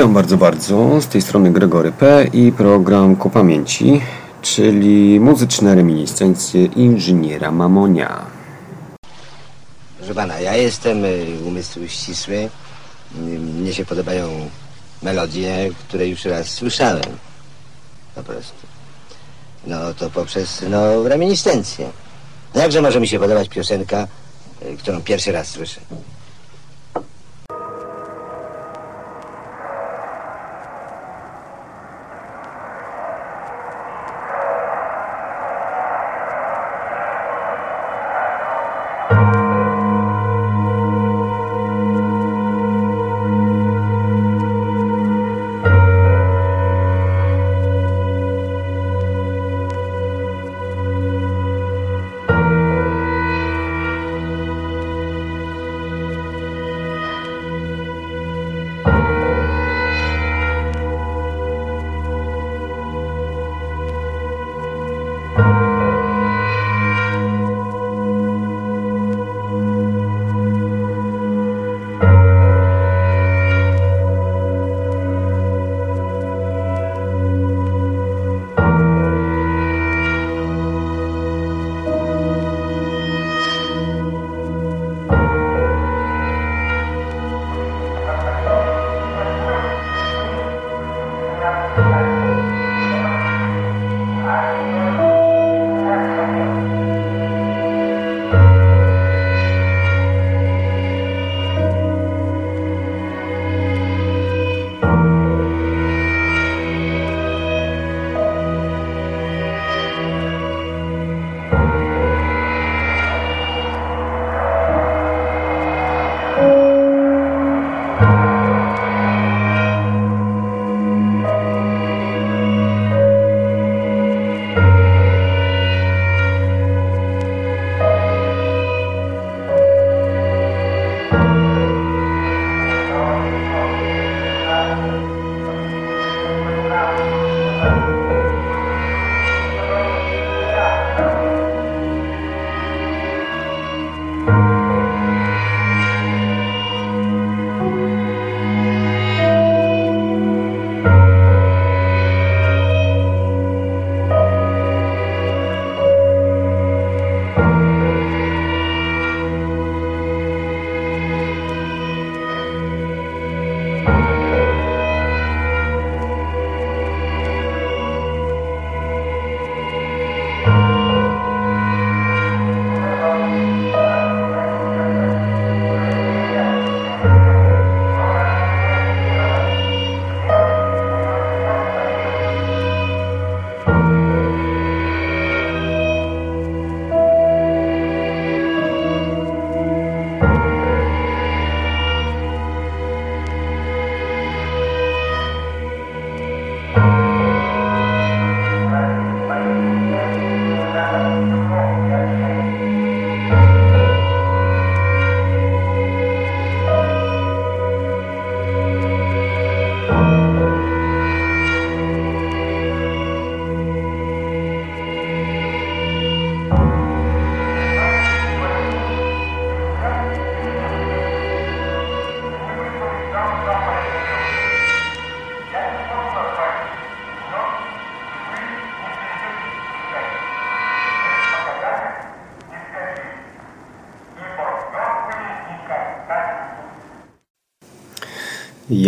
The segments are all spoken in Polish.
Witam bardzo, bardzo. Z tej strony Gregory P. i program Ku Pamięci, czyli muzyczne reminiscencje inżyniera Mamonia. Proszę pana, ja jestem y, umysł ścisły. Y, Mnie się podobają melodie, które już raz słyszałem. Po prostu. No to poprzez, no, reminiscencję. Jakże może mi się podobać piosenka, y, którą pierwszy raz słyszę?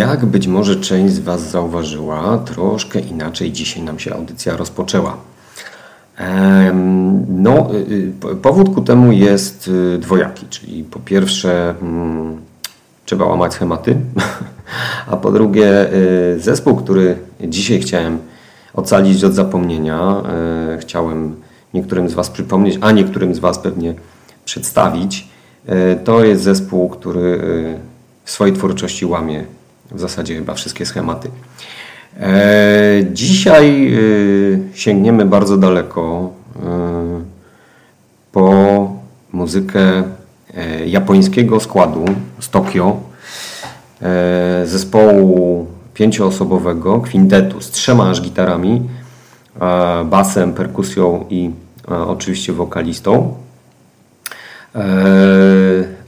Jak być może część z Was zauważyła, troszkę inaczej dzisiaj nam się audycja rozpoczęła. No, y, y, powód ku temu jest y, dwojaki, czyli po pierwsze mm, trzeba łamać schematy, a po drugie zespół, który dzisiaj chciałem ocalić od zapomnienia, chciałem niektórym z Was przypomnieć, a niektórym z Was pewnie przedstawić, to jest zespół, który w swojej twórczości łamie w zasadzie chyba wszystkie schematy. E, Dzisiaj y, sięgniemy bardzo daleko y, po muzykę e, japońskiego składu z Tokio, e, zespołu pięcioosobowego, kwintetu z trzema aż gitarami, e, basem, perkusją i e, oczywiście wokalistą. E,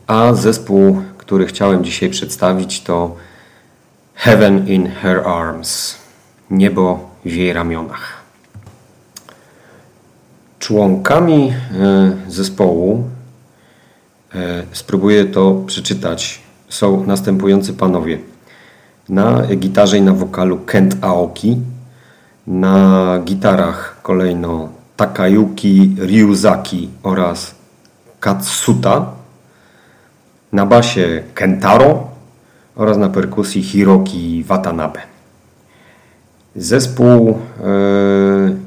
A zespół, który chciałem dzisiaj przedstawić, to Heaven in Her Arms. Niebo w jej ramionach. Członkami e, zespołu, e, spróbuję to przeczytać, są następujący panowie. Na gitarze i na wokalu Kent Aoki, na gitarach kolejno Takayuki Ryuzaki oraz Katsuta, na basie Kentaro oraz na perkusji Hiroki Watanabe. Zespół e,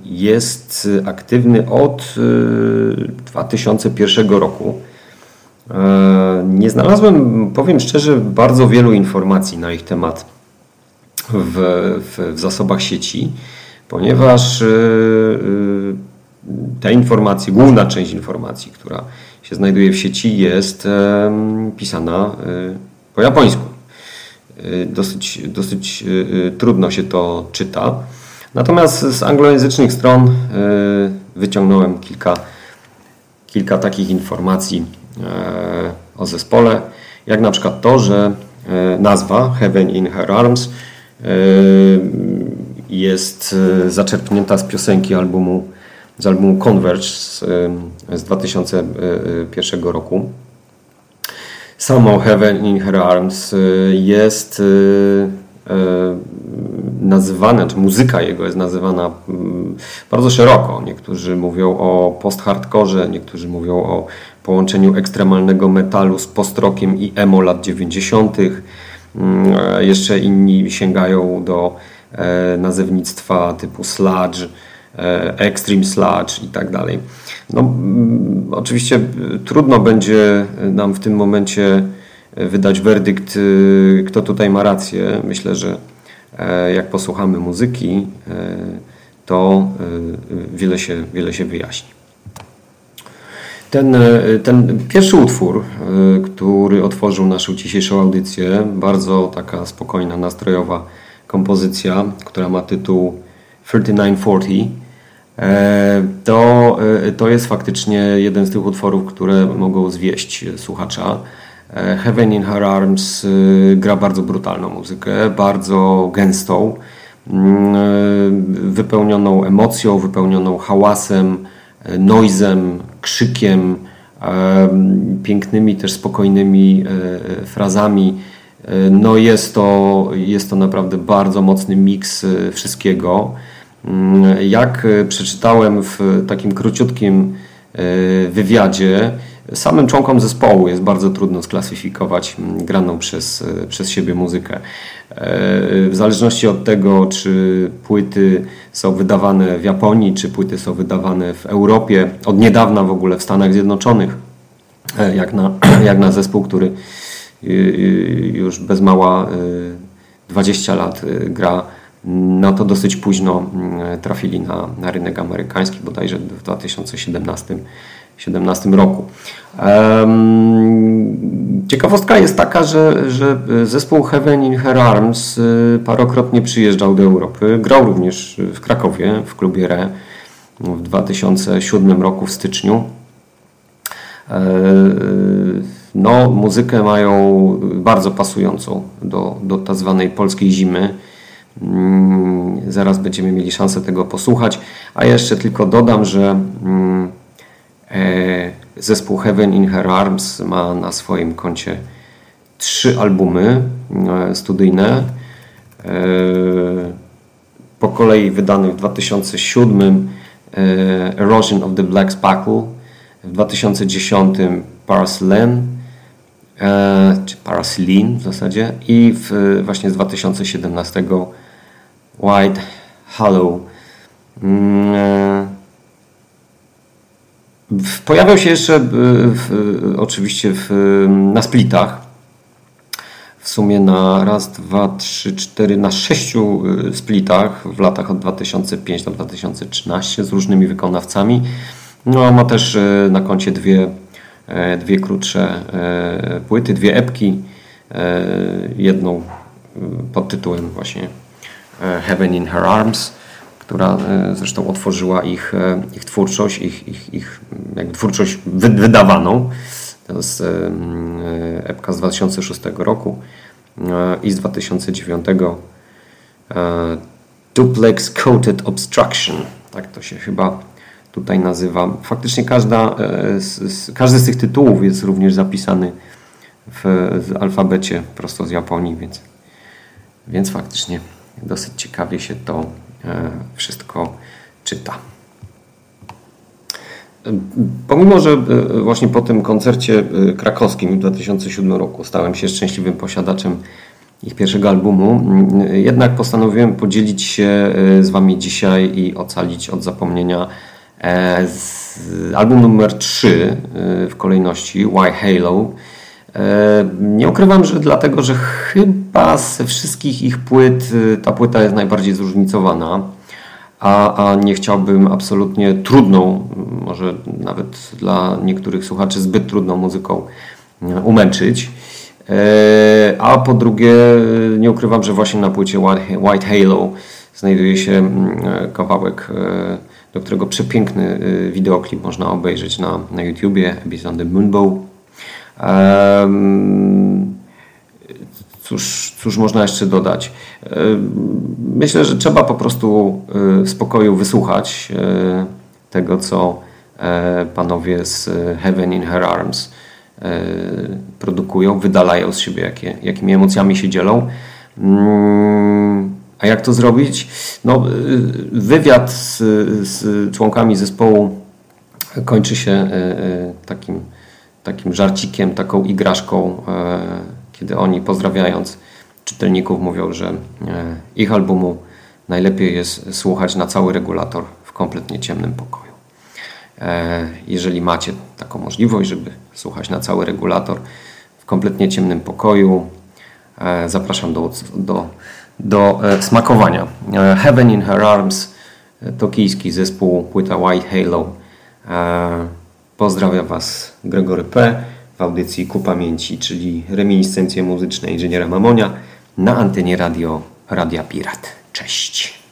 jest aktywny od 2001 e, roku. E, nie znalazłem, powiem szczerze, bardzo wielu informacji na ich temat w, w, w zasobach sieci, ponieważ te informacje, główna część informacji, która się znajduje w sieci, jest pisana po japońsku. Y, dosyć, dosyć y, y, trudno się to czyta. Natomiast z anglojęzycznych stron wyciągnąłem kilka, kilka takich informacji o zespole, jak na przykład to, że nazwa Heaven in Her Arms jest zaczerpnięta z piosenki albumu, z albumu Converge z, z 2001 roku. Samo Heaven in Her Arms y, jest y, y, nazywane, czy muzyka jego jest nazywana mm, bardzo szeroko. Niektórzy mówią o post-hardkorze, niektórzy mówią o połączeniu ekstremalnego metalu z post-rockiem i emo lat 90. Mm, jeszcze inni sięgają do e, nazewnictwa typu sludge, e, extreme sludge i tak dalej. No, oczywiście y, trudno będzie nam w tym momencie wydać werdykt, kto tutaj ma rację. Myślę, że e, jak posłuchamy muzyki, e, to wiele się, wiele się wyjaśni. Ten, ten pierwszy utwór, który otworzył naszą dzisiejszą audycję, bardzo taka spokojna, nastrojowa kompozycja, która ma tytuł 3940 E, to, e, to jest faktycznie jeden z tych utworów, które mogą zwieść słuchacza. E, Heaven in Her Arms gra bardzo brutalną muzykę, bardzo gęstą, mm, wypełnioną emocją, wypełnioną hałasem, noizem, krzykiem, pięknymi też spokojnymi frazami. No jest to, jest to naprawdę bardzo mocny miks wszystkiego. Mm, jak e, przeczytałem w takim króciutkim e, wywiadzie, samym członkom zespołu jest bardzo trudno sklasyfikować mm, graną przez, e, przez siebie muzykę. W zależności od tego, czy płyty są wydawane w Japonii, czy płyty są wydawane w Europie, od niedawna w ogóle w Stanach Zjednoczonych, jak na, jak na zespół, który już bez mała 20 lat gra no to dosyć późno mm, trafili na, na rynek amerykański, bodajże w 2017 2017 roku. Ciekawostka jest taka, że, że zespół Heaven in Her Arms y, parokrotnie przyjeżdżał do Europy. Grał również w Krakowie w klubie Re w 2007 roku w styczniu. E, no, muzykę mają bardzo pasującą do, do tak zwanej polskiej zimy. Mm, zaraz będziemy mieli szansę tego posłuchać. A jeszcze tylko dodam, że mm, e, zespół Heaven in Her Arms ma na swoim koncie trzy albumy e, studyjne. E, po kolei wydany w 2007 Erosion of the Black Spackle, w 2010 Paraslen, czy Paraslin w zasadzie i w, właśnie z 2017 White Hollow. Mm, e, pojawiał się jeszcze w, w, oczywiście w, na splitach. W sumie na raz, dwa, trzy, cztery, na sześciu e, splitach w latach od 2005 do 2013 z różnymi wykonawcami. No, ma też e, na koncie dwie, dwie krótsze płyty, dwie epki. Jedną pod tytułem właśnie E, Heaven in Her Arms, która e, zresztą otworzyła ich, e, ich twórczość, ich, ich, ich jakby twórczość wydawaną. To jest epka z 2006 roku. i z 2009 Duplex Coated Obstruction. Tak to się chyba tutaj nazywa. Faktycznie każda, każdy z tych tytułów jest również zapisany w alfabecie prosto z Japonii, więc, więc faktycznie dosyć ciekawie się to wszystko czyta. Pomimo, że e, właśnie po tym koncercie e, krakowskim w 2007 roku stałem się szczęśliwym posiadaczem ich pierwszego albumu, jednak postanowiłem podzielić się e, z Wami dzisiaj i ocalić od zapomnienia album numer 3 w kolejności Why Halo. Nie ukrywam, że dlatego, że chyba ze wszystkich ich płyt ta płyta jest najbardziej zróżnicowana a, a nie chciałbym absolutnie trudną, może nawet dla niektórych słuchaczy zbyt trudną muzyką e, umęczyć. E, a po drugie, nie ukrywam, że właśnie na płycie White Halo znajduje się e, kawałek, do którego przepiękny wideoklip można obejrzeć na, na YouTubie, Abyss on the Moonbow. Cóż, cóż można jeszcze dodać? E, myślę, że trzeba po prostu e, w spokoju wysłuchać e, tego, co panowie z Heaven in Her Arms produkują, wydalają z siebie, jakie, jakimi emocjami się dzielą. Mm, a jak to zrobić? No, wywiad z, z członkami zespołu kończy się takim, takim żarcikiem, taką igraszką kiedy oni pozdrawiając czytelników mówią, że e, ich albumu najlepiej jest słuchać na cały regulator w kompletnie ciemnym pokoju. E, jeżeli macie taką możliwość, żeby słuchać na cały regulator w kompletnie ciemnym pokoju, e, zapraszam do, do, do smakowania. Heaven in Her Arms, tokijski zespół, płyta White Halo. Pozdrawiam Was Gregory P w audycji Ku Pamięci, czyli reminiscencje muzyczne inżyniera Mamonia na antenie radio Radia Pirat. Cześć!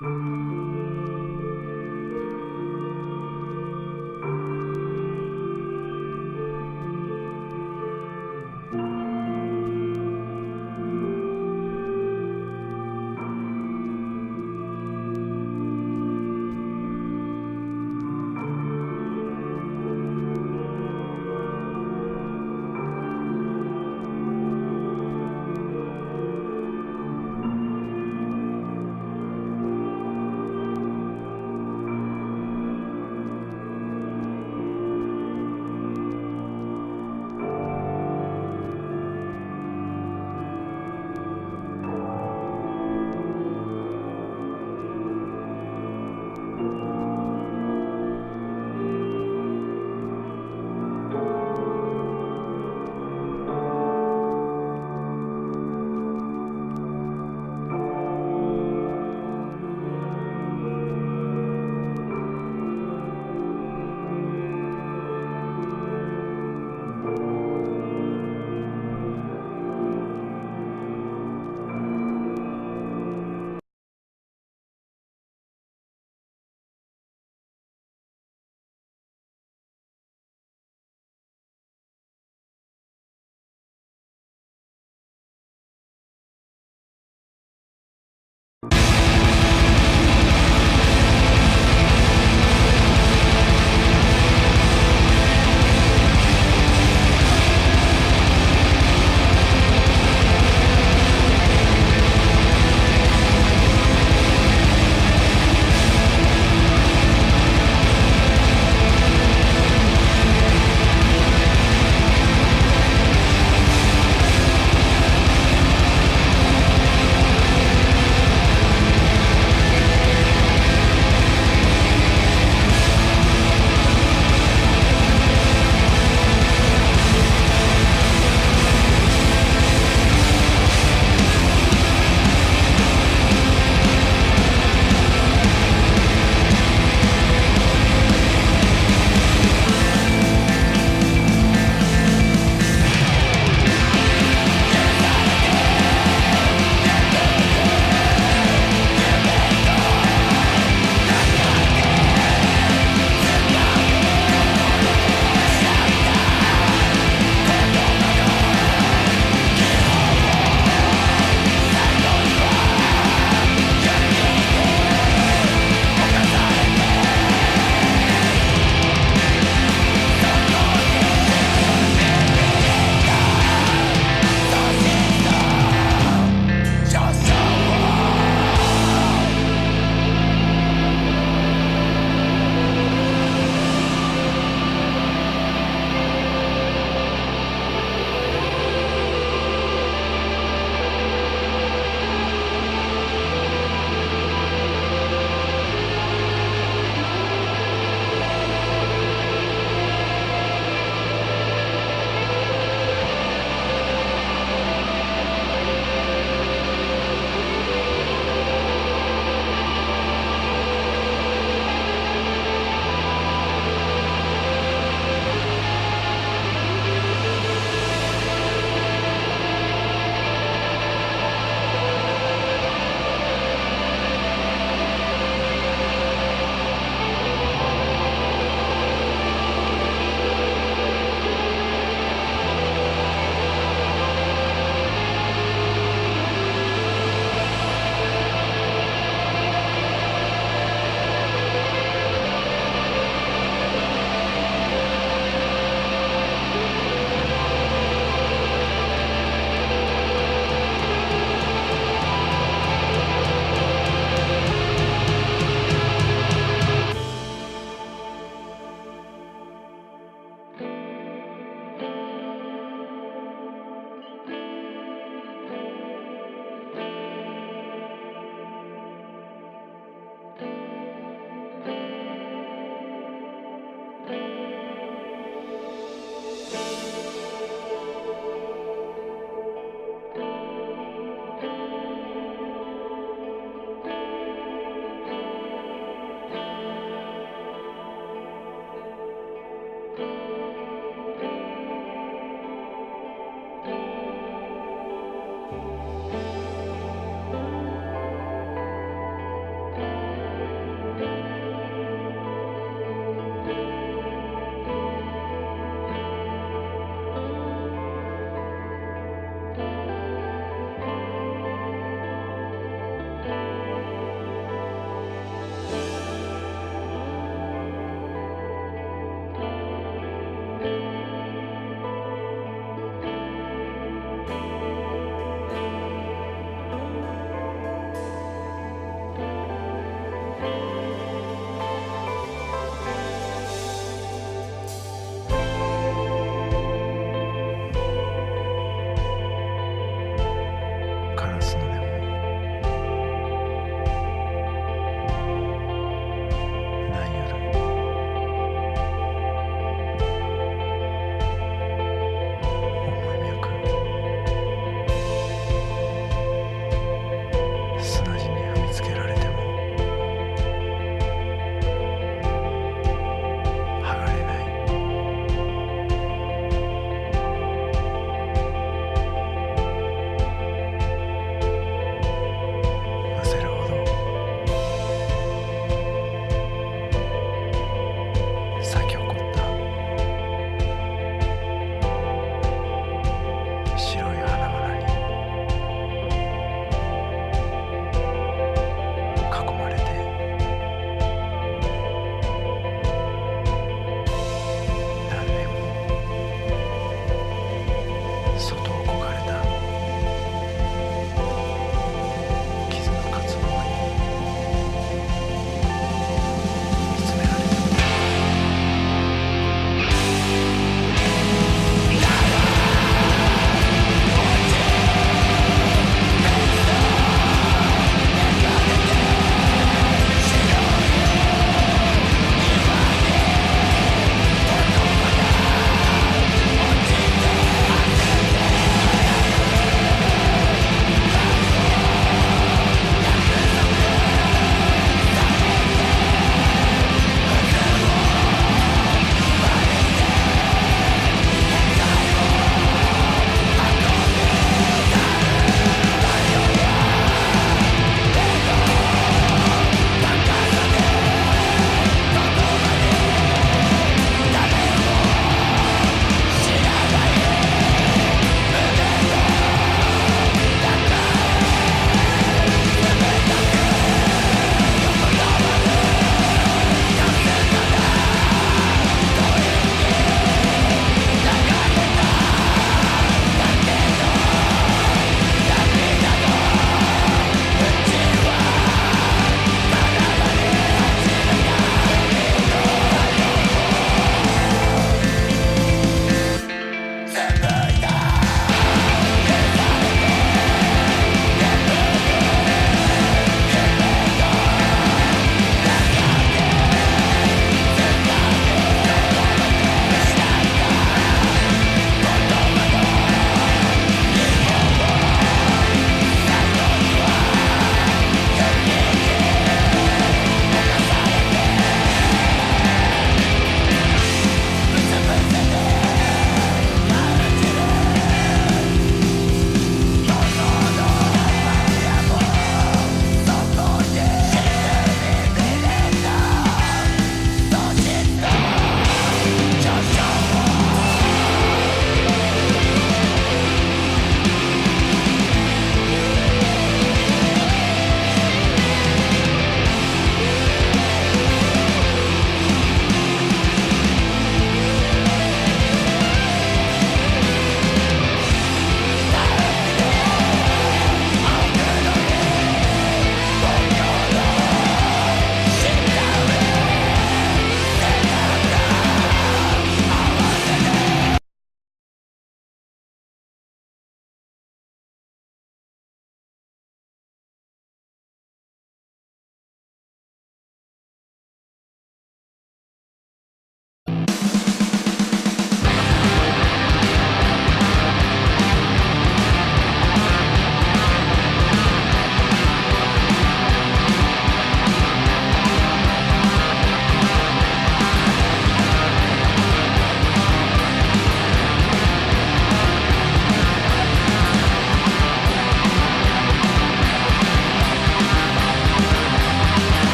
Música